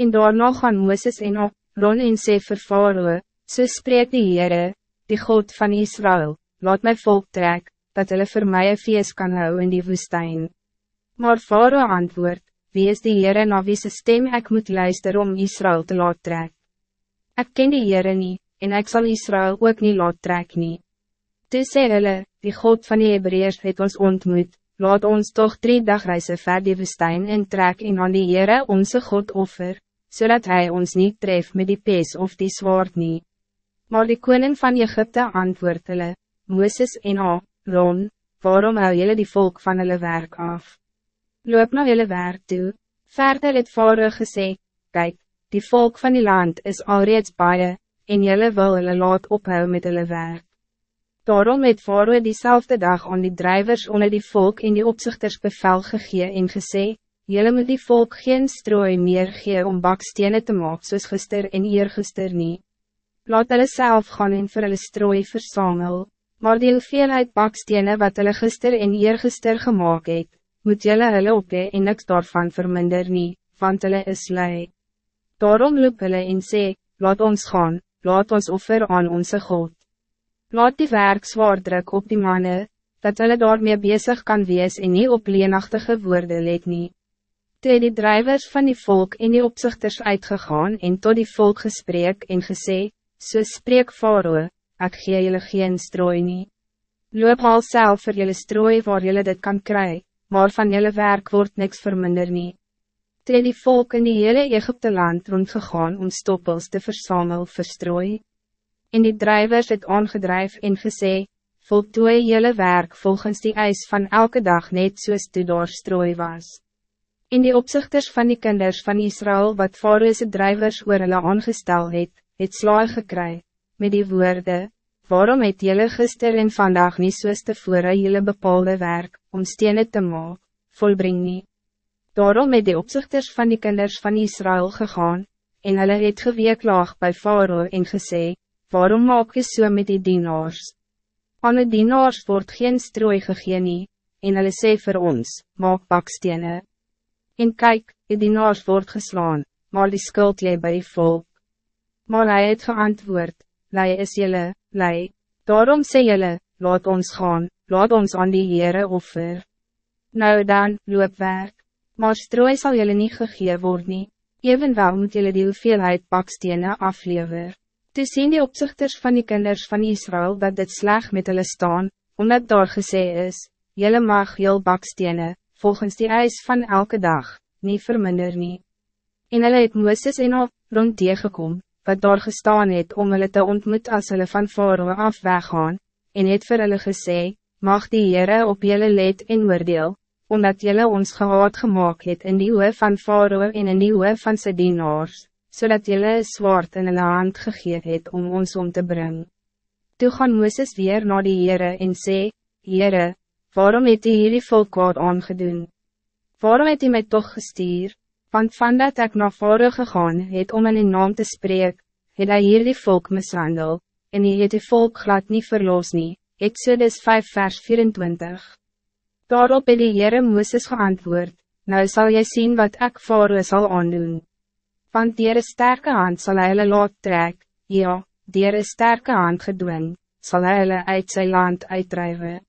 En daarna gaan Mooses en op, Ron en sê vir Faroe, so spreek die Heere, die God van Israël, laat my volk trek, dat hulle vir my een feest kan hou in die woestijn. Maar Faroe antwoord, wie is die Heere na wie se stem ek moet luister om Israël te laat trek? Ik ken die Heere nie, en ik zal Israël ook niet laat trek nie. Toe sê hulle, die God van die Hebreërs het ons ontmoet, laat ons toch drie dagreizen ver die woestijn en trek en aan die Heere onze God offer, zodat hij ons niet tref met die pees of die zwaard niet. Maar die koning van Egypte antwoord hulle, Mooses en A, Ron, waarom hou jullie die volk van hulle werk af? Loop nou jullie werk toe. Verder het Faroe gesê, kijk, die volk van die land is alreeds baie, en jullie wil hulle laat ophou met hulle werk. Daarom het Faroe diezelfde dag aan die drijvers onder die volk en die opzichters bevel gegee en gesê, Jullie moet die volk geen strooi meer gee om bakstenen te maken soos gister en eergister nie. Laat hulle self gaan en vir hulle strooi versamel, maar die hoeveelheid bakstenen wat hulle gister en eergister gemaakt het, moet jullie hulle opge en niks daarvan verminder nie, want hulle is lei. Daarom loop hulle en sê, laat ons gaan, laat ons offer aan onze God. Laat die werk zwaar druk op die mannen, dat hulle daarmee bezig kan wees en nie op leenachtige woorden let nie. Toe die drijvers van die volk en die opzichters uitgegaan en tot die volk gesprek en gesê, so spreek Faroe, ek gee julle geen strooi nie. Loop al self vir julle strooi waar julle dit kan kry, maar van julle werk wordt niks verminder nie. Toe die volk in die hele Egypte land rondgegaan om stoppels te versamel verstrooi. En die drijvers het aangedrijf en gesê, voltooi julle werk volgens die eis van elke dag net soos toe daar strooi was. In die opzichters van die kinders van Israël wat Faroese drijvers oor hulle aangestel het, het slaai gekry, met die woorden, waarom het jullie gister en vandaag niet soos tevore jullie bepaalde werk, om stenen te maak, volbring nie. Daarom het die opzichters van die kinders van Israël gegaan, en hulle het geweeklaag by Faro en gesê, waarom maak je so met die dienaars? Aan die dienaars wordt geen strooi gegeen nie, en hulle sê vir ons, maak bakstenen. En kijk, die dienaars wordt geslaan, maar die skuld lee by die volk. Maar hij het geantwoord, lei is jylle, lei, daarom sê jylle, laat ons gaan, laat ons aan die Heere offer. Nou dan, loop werk, maar strooi sal jylle nie gegee word nie, evenwel moet jylle die hoeveelheid bakstenen aflever. Toe sien die opzichters van die kinders van Israël dat dit sleg met hulle staan, omdat daar gesê is, jylle mag jyl bakstenen, volgens die eis van elke dag, niet verminder nie. En hulle het Mooses en op, rond die gekom, wat daar gestaan het om hulle te ontmoet as hulle van Faroe af weggaan, en het vir hulle gesê, mag die Heere op julle leed en oordeel, omdat julle ons gehaad gemaakt het in die oe van Faroe en in die oe van sy dienaars, zodat so julle zwaard in hulle hand gegeven het om ons om te brengen. Toe gaan Mooses weer naar die Heere en sê, Heere, waarom het hy hierdie volk kwaad aangedoen? Waarom het hy my toch gestuur? Want van dat ek na vore gegaan het om in die naam te spreek, het hy hierdie volk mishandel, en hy het die volk glad niet verloos nie, Exodus 5 vers 24. Daarop het die Heere Mooses geantwoord, nou zal jy zien wat ek vore sal aandoen. Want dier een sterke hand zal hy hulle laat trek, ja, dier een sterke hand gedwing, zal hy hulle uit sy land uitdrijven.